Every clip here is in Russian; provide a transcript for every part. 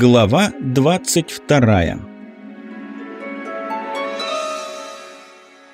Глава 22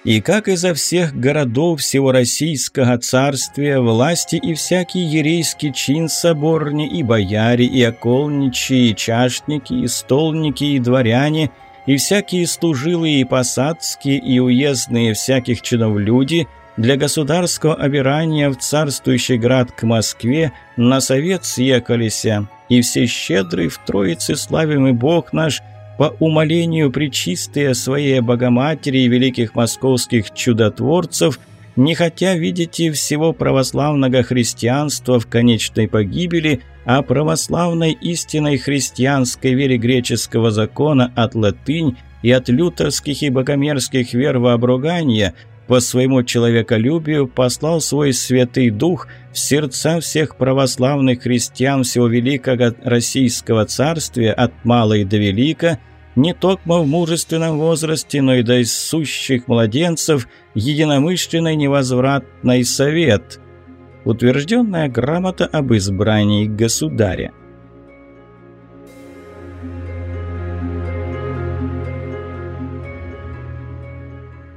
И как изо всех городов всего Российского царствия власти и всякий ерейский чин соборни, и бояре, и околничьи, и чашники, и столники, и дворяне, и всякие служилые, и посадские, и уездные всяких чинов люди – для государского обирания в царствующий град к Москве на совет съехалися, и все щедрый в Троице славимый Бог наш по умолению причистые своей Богоматери и великих московских чудотворцев, не хотя видите всего православного христианства в конечной погибели, а православной истинной христианской вере греческого закона от латынь и от лютерских и богомерзких вер в обругание – по своему человеколюбию послал свой Святый Дух в сердца всех православных христиан всего Великого Российского Царствия от мала до велика, не только в мужественном возрасте, но и до сущих младенцев, единомышленный невозвратный совет. Утвержденная грамота об избрании государя.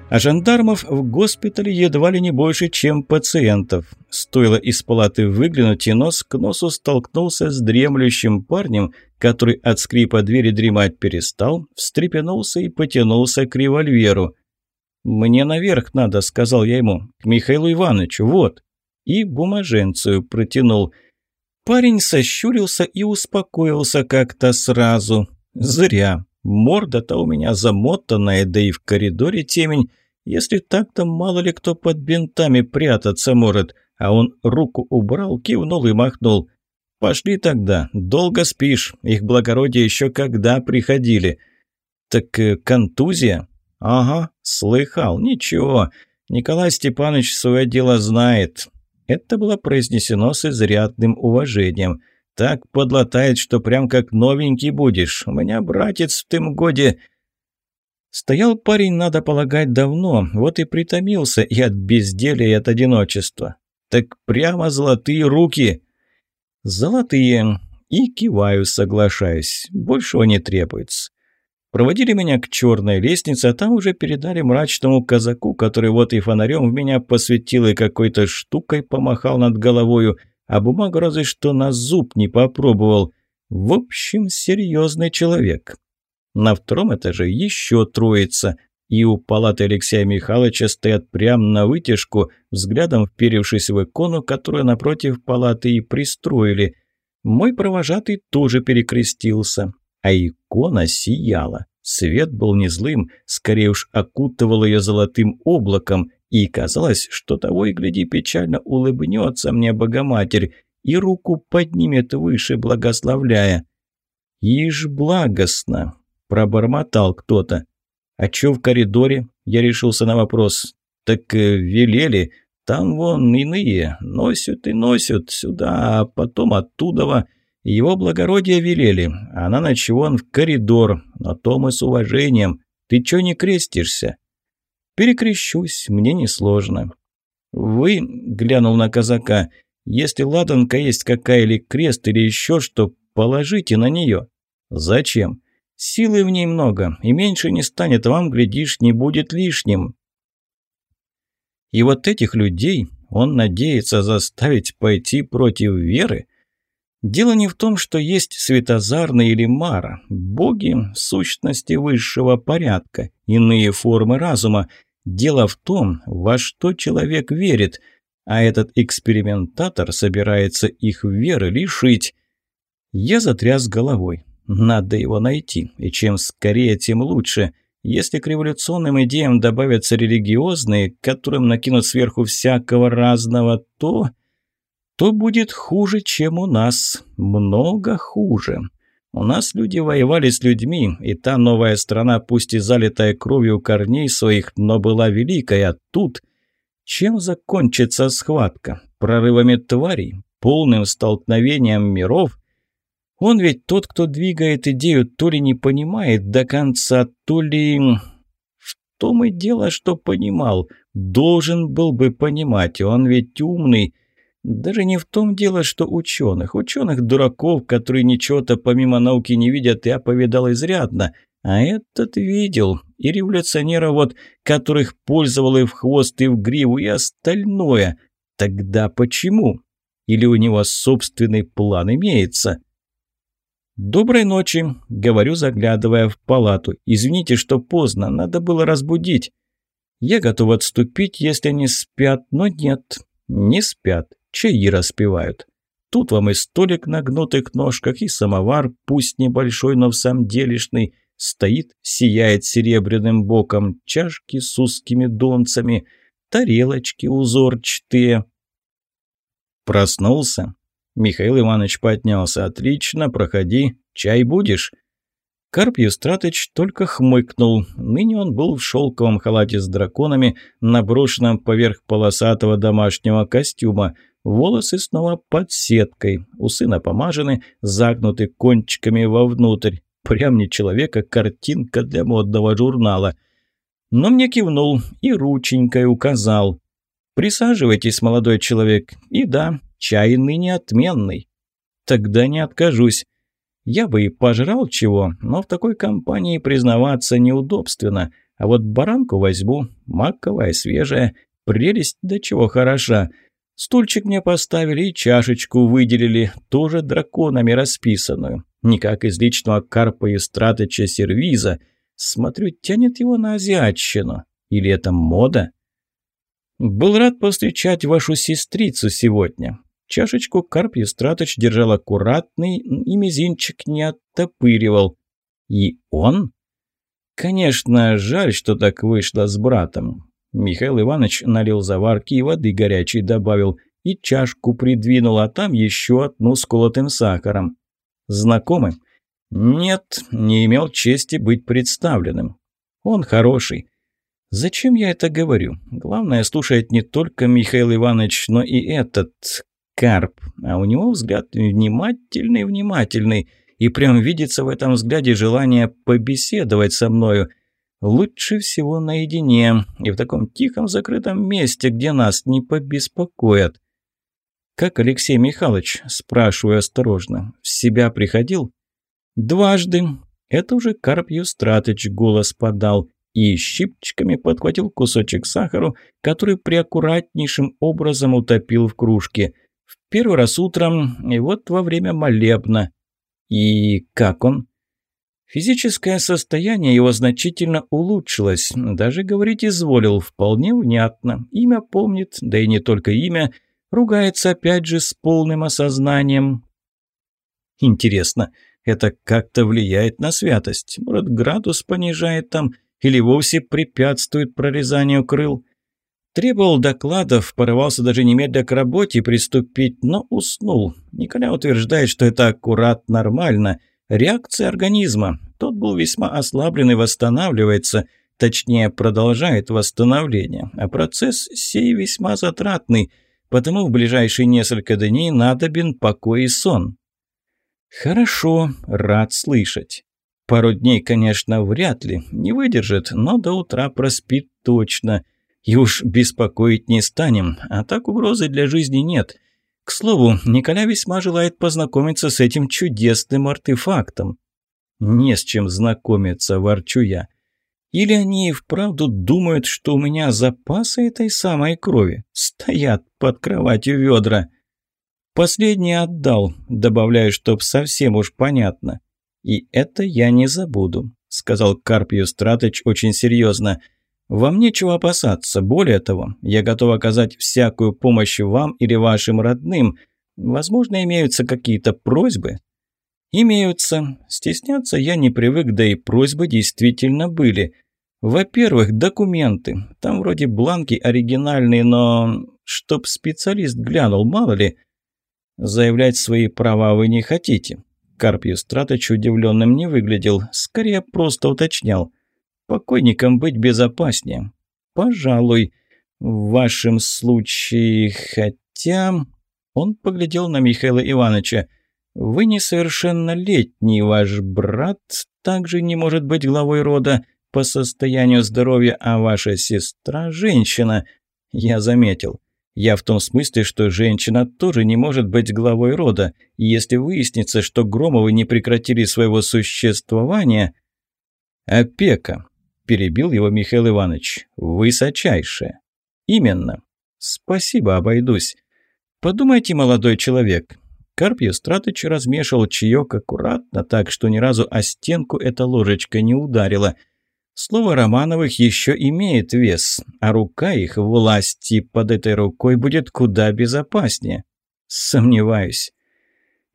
А жандармов в госпитале едва ли не больше, чем пациентов. Стоило из палаты выглянуть, и нос к носу столкнулся с дремлющим парнем, который от скрипа двери дремать перестал, встрепенулся и потянулся к револьверу. «Мне наверх надо», — сказал я ему, — «к Михаилу Ивановичу, вот». И бумаженцию протянул. Парень сощурился и успокоился как-то сразу. «Зря. Морда-то у меня замотанная, да и в коридоре темень. Если так, то мало ли кто под бинтами прятаться может. А он руку убрал, кивнул и махнул. «Пошли тогда. Долго спишь. Их благородие еще когда приходили». «Так э, контузия?» «Ага, слыхал. Ничего. Николай Степанович свое дело знает». Это было произнесено с изрядным уважением. «Так подлатает, что прям как новенький будешь. У меня братец в том годе...» Стоял парень, надо полагать, давно, вот и притомился и от безделия, и от одиночества. Так прямо золотые руки. Золотые. И киваю, соглашаюсь. Большего не требуется. Проводили меня к черной лестнице, а там уже передали мрачному казаку, который вот и фонарем в меня посветил и какой-то штукой помахал над головою, а бумагу разве что на зуб не попробовал. В общем, серьезный человек. На втором этаже еще троица, и у палаты Алексея Михайловича стоят прямо на вытяжку, взглядом вперевшись в икону, которую напротив палаты и пристроили. Мой провожатый тоже перекрестился, а икона сияла. Свет был не злым, скорее уж окутывал ее золотым облаком, и казалось, что того и гляди печально улыбнется мне Богоматерь и руку поднимет выше, благословляя. «Ишь благостно!» Пробормотал кто-то. «А чё в коридоре?» Я решился на вопрос. «Так э, велели. Там вон иные. Носят и носят сюда, а потом оттуда. Его благородие велели. А на ночь вон в коридор. На том и с уважением. Ты чё не крестишься?» «Перекрещусь. Мне несложно». «Вы», — глянул на казака, — «если ладанка есть какая или крест или еще что, положите на нее». «Зачем?» Силы в ней много, и меньше не станет, вам, глядишь, не будет лишним. И вот этих людей он надеется заставить пойти против веры? Дело не в том, что есть Светозарный или Мара, боги – сущности высшего порядка, иные формы разума. Дело в том, во что человек верит, а этот экспериментатор собирается их веры лишить. Я затряс головой. Надо его найти, и чем скорее, тем лучше. Если к революционным идеям добавятся религиозные, которым накинут сверху всякого разного, то... то будет хуже, чем у нас. Много хуже. У нас люди воевали с людьми, и та новая страна, пусть и залитая кровью корней своих, но была великая, тут... Чем закончится схватка? Прорывами тварей? Полным столкновением миров? Он ведь тот, кто двигает идею, то ли не понимает до конца, то ли... В том и дело, что понимал. Должен был бы понимать, он ведь умный. Даже не в том дело, что ученых. Ученых-дураков, которые ничего-то помимо науки не видят, я повидал изрядно. А этот видел. И революционеров вот, которых пользовал и в хвост, и в гриву, и остальное. Тогда почему? Или у него собственный план имеется?» «Доброй ночи», — говорю, заглядывая в палату. «Извините, что поздно, надо было разбудить». Я готов отступить, если они спят, но нет, не спят, чаи распивают. Тут вам и столик на гнутых ножках, и самовар, пусть небольшой, но в самом делешный, стоит, сияет серебряным боком, чашки с узкими донцами, тарелочки узорчатые. Проснулся, Михаил Иванович поднялся. «Отлично, проходи. Чай будешь?» Карп Юстратыч только хмыкнул. Ныне он был в шелковом халате с драконами, наброшенном поверх полосатого домашнего костюма. Волосы снова под сеткой, усы напомажены, загнуты кончиками вовнутрь. Прям не человека, картинка для модного журнала. Но мне кивнул и рученькой указал. «Присаживайтесь, молодой человек. И да, Чай ныне отменный. Тогда не откажусь. Я бы и пожрал чего, но в такой компании признаваться неудобственно. А вот баранку возьму, маковая, свежая, прелесть до чего хороша. Стульчик мне поставили и чашечку выделили, тоже драконами расписанную. Не как из личного карпа и стратыча сервиза. Смотрю, тянет его на азиатщину. Или это мода? Был рад повстречать вашу сестрицу сегодня. Чашечку Карп Евстратыч держал аккуратный и мизинчик не оттопыривал. И он? Конечно, жаль, что так вышло с братом. Михаил Иванович налил заварки и воды горячей добавил, и чашку придвинул, а там еще одну с колотым сахаром. Знакомы? Нет, не имел чести быть представленным. Он хороший. Зачем я это говорю? Главное, слушает не только Михаил Иванович, но и этот, Карп, а у него взгляд внимательный-внимательный, и прям видится в этом взгляде желание побеседовать со мною. Лучше всего наедине и в таком тихом закрытом месте, где нас не побеспокоят. «Как Алексей Михайлович?» – спрашиваю осторожно. «В себя приходил?» «Дважды». Это уже Карп Юстратыч голос подал и щипчиками подхватил кусочек сахару, который преаккуратнейшим образом утопил в кружке – в первый раз утром, и вот во время молебна. И как он? Физическое состояние его значительно улучшилось, даже говорить изволил вполне внятно. Имя помнит, да и не только имя, ругается опять же с полным осознанием. Интересно, это как-то влияет на святость? Может, градус понижает там или вовсе препятствует прорезанию крыл? Требовал докладов, порывался даже немедля к работе приступить, но уснул. Николя утверждает, что это аккурат нормально. Реакция организма. Тот был весьма ослаблен и восстанавливается, точнее, продолжает восстановление. А процесс сей весьма затратный, потому в ближайшие несколько дней надобен покой и сон. Хорошо, рад слышать. Пару дней, конечно, вряд ли, не выдержит, но до утра проспит точно – и уж беспокоить не станем, а так угрозы для жизни нет. К слову, Николя весьма желает познакомиться с этим чудесным артефактом. Не с чем знакомиться, ворчу я. Или они и вправду думают, что у меня запасы этой самой крови? Стоят под кроватью ведра. Последний отдал, добавляю, чтоб совсем уж понятно. И это я не забуду, сказал Карпию Стратыч очень серьезно. Вам нечего опасаться. Более того, я готов оказать всякую помощь вам или вашим родным. Возможно, имеются какие-то просьбы?» «Имеются. Стесняться я не привык, да и просьбы действительно были. Во-первых, документы. Там вроде бланки оригинальные, но... Чтоб специалист глянул, мало ли. Заявлять свои права вы не хотите». Карп Юстратыч удивленным не выглядел, скорее просто уточнял – Покойникам быть безопаснее. Пожалуй, в вашем случае, хотя... Он поглядел на Михаила Ивановича. «Вы несовершеннолетний, ваш брат также не может быть главой рода по состоянию здоровья, а ваша сестра – женщина». Я заметил. Я в том смысле, что женщина тоже не может быть главой рода, и если выяснится, что Громовы не прекратили своего существования... «Опека», – перебил его Михаил Иванович, – «высочайшая». «Именно. Спасибо, обойдусь. Подумайте, молодой человек». Карп Евстратыч размешивал чаек аккуратно, так что ни разу о стенку эта ложечка не ударила – Слово Романовых еще имеет вес, а рука их власти под этой рукой будет куда безопаснее. Сомневаюсь.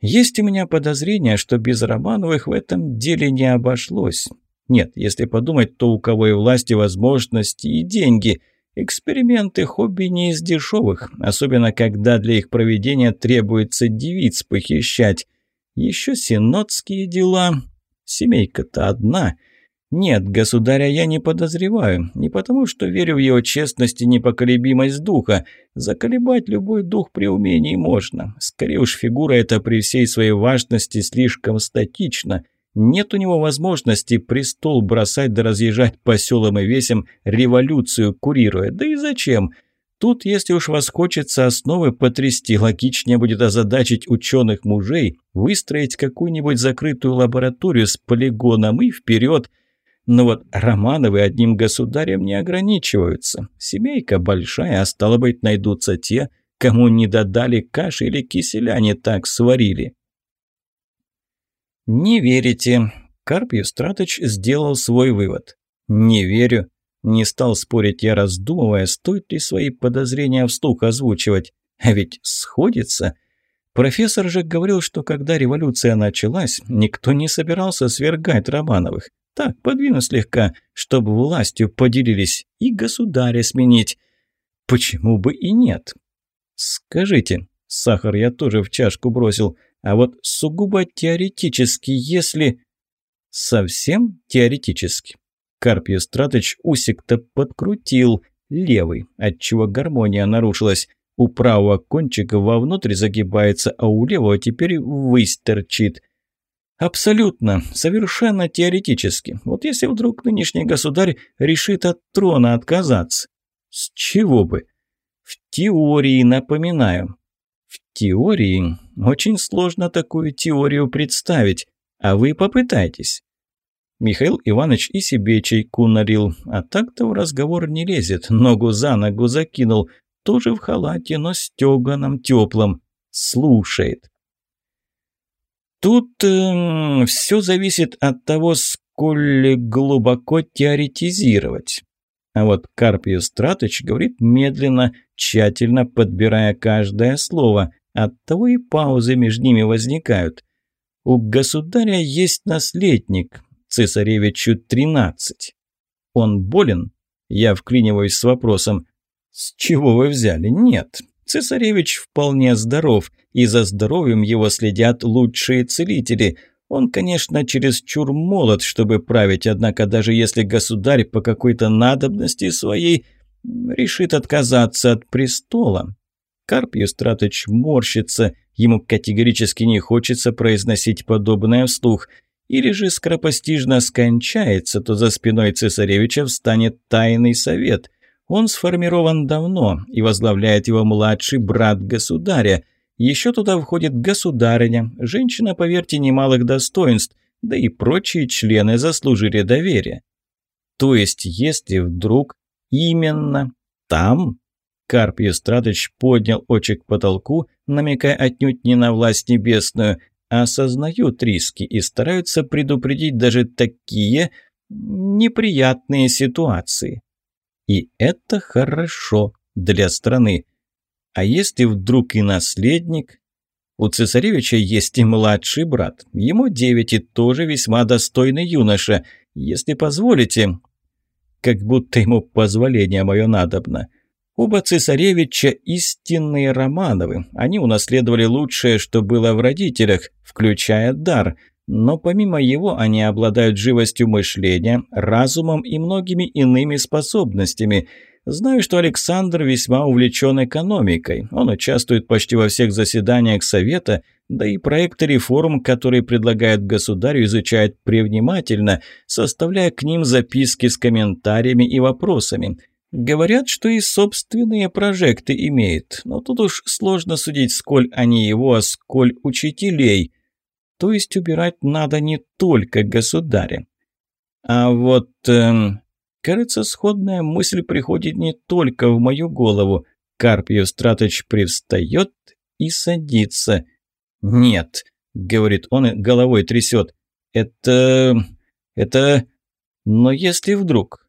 Есть у меня подозрение, что без Романовых в этом деле не обошлось. Нет, если подумать, то у кого и власти, возможности, и деньги. Эксперименты хобби не из дешевых, особенно когда для их проведения требуется девиц похищать. Еще синодские дела. Семейка-то одна — нет, государя я не подозреваю. Не потому, что верю в его честность и непоколебимость духа. Заколебать любой дух при умении можно. Скорее уж фигура эта при всей своей важности слишком статична. Нет у него возможности престол бросать да разъезжать по селам и весям, революцию курируя. Да и зачем? Тут, если уж вас хочется основы потрясти, логичнее будет озадачить ученых мужей, выстроить какую-нибудь закрытую лабораторию с полигоном и вперед – но вот Романовы одним государем не ограничиваются. Семейка большая, а стало быть, найдутся те, кому не додали каши или киселя не так сварили. «Не верите?» Карп Евстратыч сделал свой вывод. «Не верю». Не стал спорить я, раздумывая, стоит ли свои подозрения вслух озвучивать. А ведь сходится. Профессор же говорил, что когда революция началась, никто не собирался свергать Романовых. Так, подвину слегка, чтобы властью поделились и государя сменить. Почему бы и нет? Скажите, сахар я тоже в чашку бросил, а вот сугубо теоретически, если... Совсем теоретически. Карпий Стратыч усик-то подкрутил, левый, отчего гармония нарушилась. У правого кончика вовнутрь загибается, а у левого теперь ввысь Абсолютно, совершенно теоретически. Вот если вдруг нынешний государь решит от трона отказаться. С чего бы? В теории, напоминаю. В теории очень сложно такую теорию представить, а вы попытайтесь. Михаил Иванович и себе чайку налил, а так-то в разговор не лезет, ногу за ногу закинул, тоже в халате, но стеганом теплом. Слушает. Тут э, все зависит от того, сколь глубоко теоретизировать. А вот Карпий Стратыч говорит медленно, тщательно подбирая каждое слово. Оттого и паузы между ними возникают. У государя есть наследник, цесаревичу 13. Он болен? Я вклиниваюсь с вопросом. С чего вы взяли? Нет. Цесаревич вполне здоров, и за здоровьем его следят лучшие целители. Он, конечно, чересчур молод, чтобы править, однако даже если государь по какой-то надобности своей решит отказаться от престола. Карп Юстратыч морщится, ему категорически не хочется произносить подобное вслух. Или же скоропостижно скончается, то за спиной цесаревича встанет тайный совет. Он сформирован давно и возглавляет его младший брат государя. Еще туда входит государыня, женщина, поверьте, немалых достоинств, да и прочие члены заслужили доверия. То есть, если вдруг именно там... Карп Естрадыч поднял очи к потолку, намекая отнюдь не на власть небесную, а осознают риски и стараются предупредить даже такие неприятные ситуации. И это хорошо для страны. А если вдруг и наследник? У цесаревича есть и младший брат. Ему девять и тоже весьма достойный юноша. Если позволите... Как будто ему позволение мое надобно. Оба цесаревича истинные Романовы. Они унаследовали лучшее, что было в родителях, включая дар – но помимо его они обладают живостью мышления, разумом и многими иными способностями. Знаю, что Александр весьма увлечен экономикой. Он участвует почти во всех заседаниях Совета, да и проекты реформ, которые предлагает государю, изучает превнимательно, составляя к ним записки с комментариями и вопросами. Говорят, что и собственные прожекты имеет, но тут уж сложно судить, сколь они его, а сколь учителей. То есть убирать надо не только государя. А вот, эм, кажется, сходная мысль приходит не только в мою голову. Карпьев Страточ привстает и садится. «Нет», — говорит он и головой трясет. «Это... это... Но если вдруг...»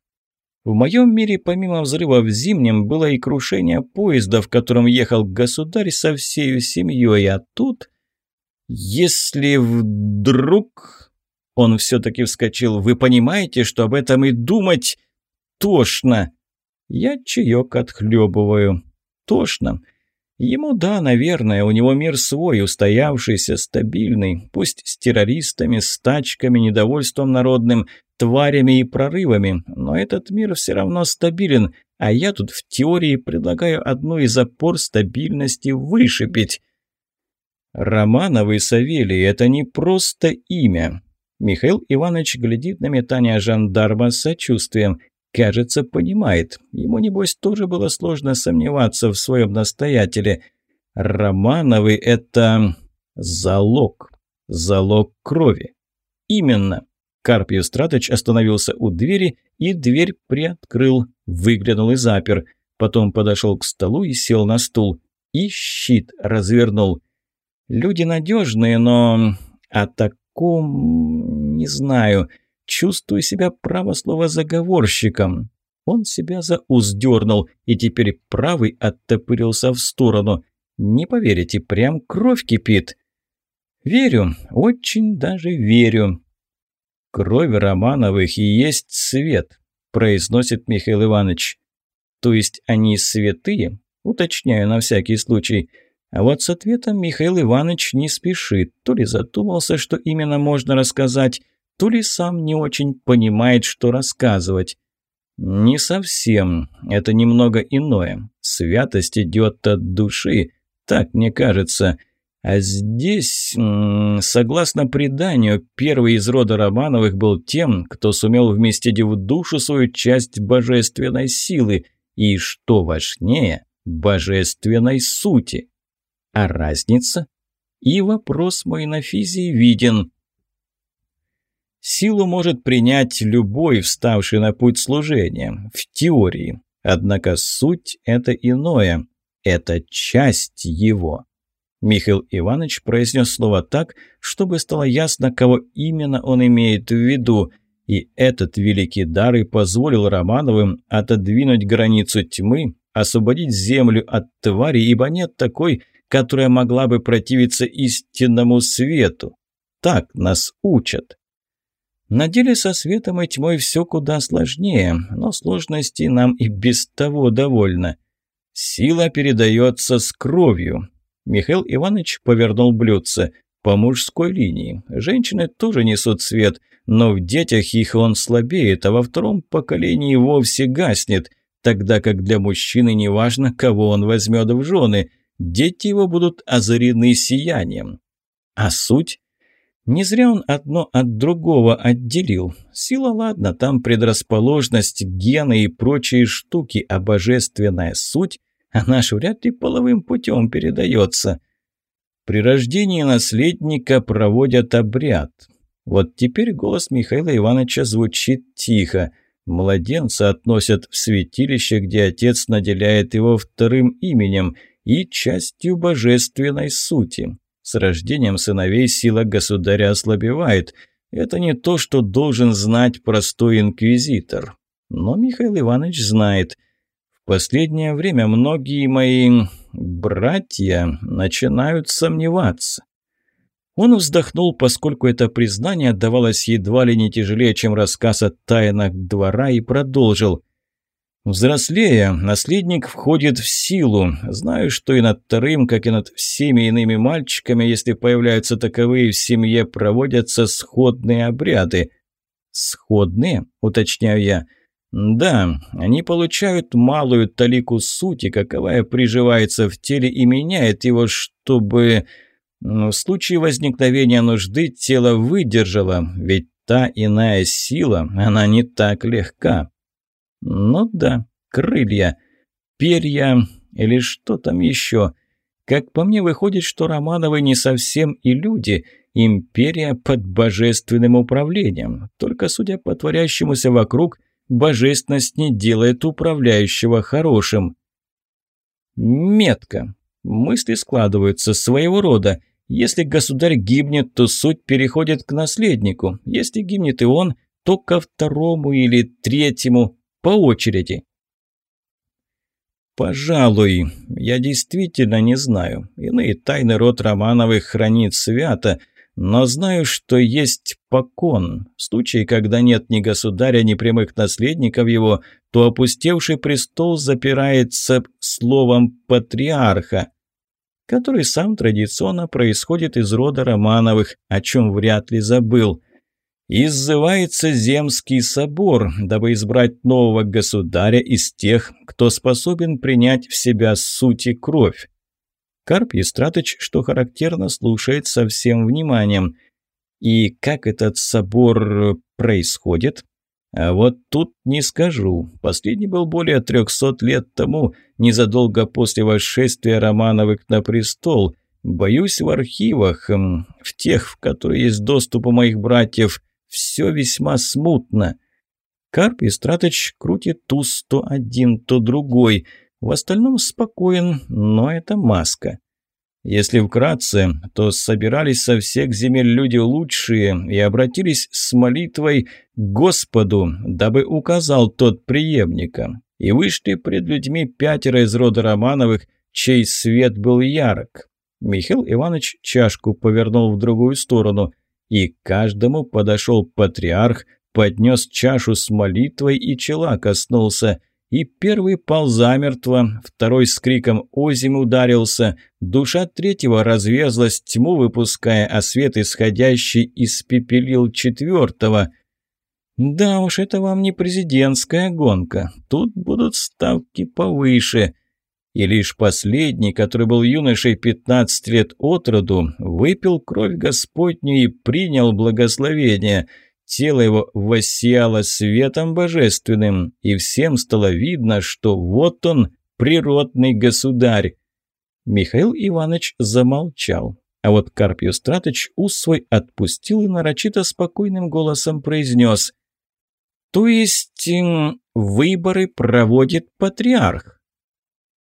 В моем мире помимо взрыва в Зимнем было и крушение поезда, в котором ехал государь со всей семьей, а тут... Если вдруг... Он все-таки вскочил. Вы понимаете, что об этом и думать тошно? Я чаек отхлебываю. Тошно. Ему, да, наверное, у него мир свой, устоявшийся, стабильный, пусть с террористами, с тачками, недовольством народным, тварями и прорывами, но этот мир все равно стабилен, а я тут в теории предлагаю одну из опор стабильности вышибить. Романовый Савелий – это не просто имя. Михаил Иванович глядит на метание жандарма с сочувствием. Кажется, понимает. Ему, небось, тоже было сложно сомневаться в своем настоятеле. Романовы – это залог. Залог крови. Именно. Карпий Страточ остановился у двери и дверь приоткрыл, выглянул и запер. Потом подошел к столу и сел на стул. И щит развернул. Люди надежные, но о таком не знаю. Чувствую себя, право слово, заговорщиком. Он себя за ус дернул, и теперь правый оттопырился в сторону. Не поверите, прям кровь кипит. Верю, очень даже верю. Кровь Романовых и есть свет, произносит Михаил Иванович. То есть они святые? Уточняю на всякий случай. А вот с ответом Михаил Иванович не спешит. То ли задумался, что именно можно рассказать, то ли сам не очень понимает, что рассказывать. Не совсем. Это немного иное. Святость идет от души. Так мне кажется. А здесь, согласно преданию, первый из рода Романовых был тем, кто сумел вместить в душу свою часть божественной силы и, что важнее, божественной сути. А разница? И вопрос мой на физии виден. Силу может принять любой, вставший на путь служения, в теории. Однако суть – это иное, это часть его. Михаил Иванович произнес слово так, чтобы стало ясно, кого именно он имеет в виду, и этот великий дар и позволил Романовым отодвинуть границу тьмы, освободить землю от твари, ибо нет такой, которая могла бы противиться истинному свету. Так нас учат. На деле со светом и тьмой все куда сложнее, но сложностей нам и без того довольно. Сила передается с кровью. Михаил Иванович повернул блюдце. По мужской линии. Женщины тоже несут свет, но в детях их он слабеет, а во втором поколении вовсе гаснет, тогда как для мужчины не важно, кого он возьмет в жены. Дети его будут озарены сиянием. А суть? Не зря он одно от другого отделил. Сила, ладно, там предрасположенность, гены и прочие штуки, а божественная суть, она ж вряд ли половым путем передается. При рождении наследника проводят обряд. Вот теперь голос Михаила Ивановича звучит тихо. Младенца относят в святилище, где отец наделяет его вторым именем и частью божественной сути. С рождением сыновей сила государя ослабевает. Это не то, что должен знать простой инквизитор. Но Михаил Иванович знает. В последнее время многие мои братья начинают сомневаться. Он вздохнул, поскольку это признание давалось едва ли не тяжелее, чем рассказ о тайнах двора, и продолжил. Взрослея, наследник входит в силу. Знаю, что и над вторым, как и над всеми иными мальчиками, если появляются таковые в семье, проводятся сходные обряды. «Сходные?» – уточняю я. «Да, они получают малую талику сути, каковая приживается в теле и меняет его, чтобы в случае возникновения нужды тело выдержало, ведь та иная сила, она не так легка». Ну да, крылья, перья или что там еще. Как по мне, выходит, что Романовы не совсем и люди, империя под божественным управлением. Только, судя по творящемуся вокруг, божественность не делает управляющего хорошим. Метка. Мысли складываются своего рода. Если государь гибнет, то суть переходит к наследнику. Если гибнет и он, то ко второму или третьему по очереди. «Пожалуй, я действительно не знаю. Иные тайны род Романовых хранит свято, но знаю, что есть покон. В случае, когда нет ни государя, ни прямых наследников его, то опустевший престол запирается словом «патриарха», который сам традиционно происходит из рода Романовых, о чем вряд ли забыл. Иззывается Земский собор, дабы избрать нового государя из тех, кто способен принять в себя суть и кровь. Карп Естратыч, что характерно, слушает со всем вниманием. И как этот собор происходит? А вот тут не скажу. Последний был более трехсот лет тому, незадолго после восшествия Романовых на престол. Боюсь, в архивах, в тех, в которые есть доступ у моих братьев – все весьма смутно. Карп Истратыч крутит туз то один, то другой. В остальном спокоен, но это маска. Если вкратце, то собирались со всех земель люди лучшие и обратились с молитвой к Господу, дабы указал тот преемника. И вышли пред людьми пятеро из рода Романовых, чей свет был ярок. Михаил Иванович чашку повернул в другую сторону – и каждому подошел патриарх, поднес чашу с молитвой и чела коснулся. И первый пал замертво, второй с криком «Озим!» ударился, душа третьего разверзлась тьму, выпуская, а свет исходящий испепелил четвертого. «Да уж, это вам не президентская гонка, тут будут ставки повыше». И лишь последний, который был юношей 15 лет от роду, выпил кровь Господню и принял благословение. Тело его воссияло светом божественным, и всем стало видно, что вот он, природный государь. Михаил Иванович замолчал, а вот Карпий Стратыч ус свой отпустил и нарочито спокойным голосом произнес. «То есть выборы проводит патриарх?»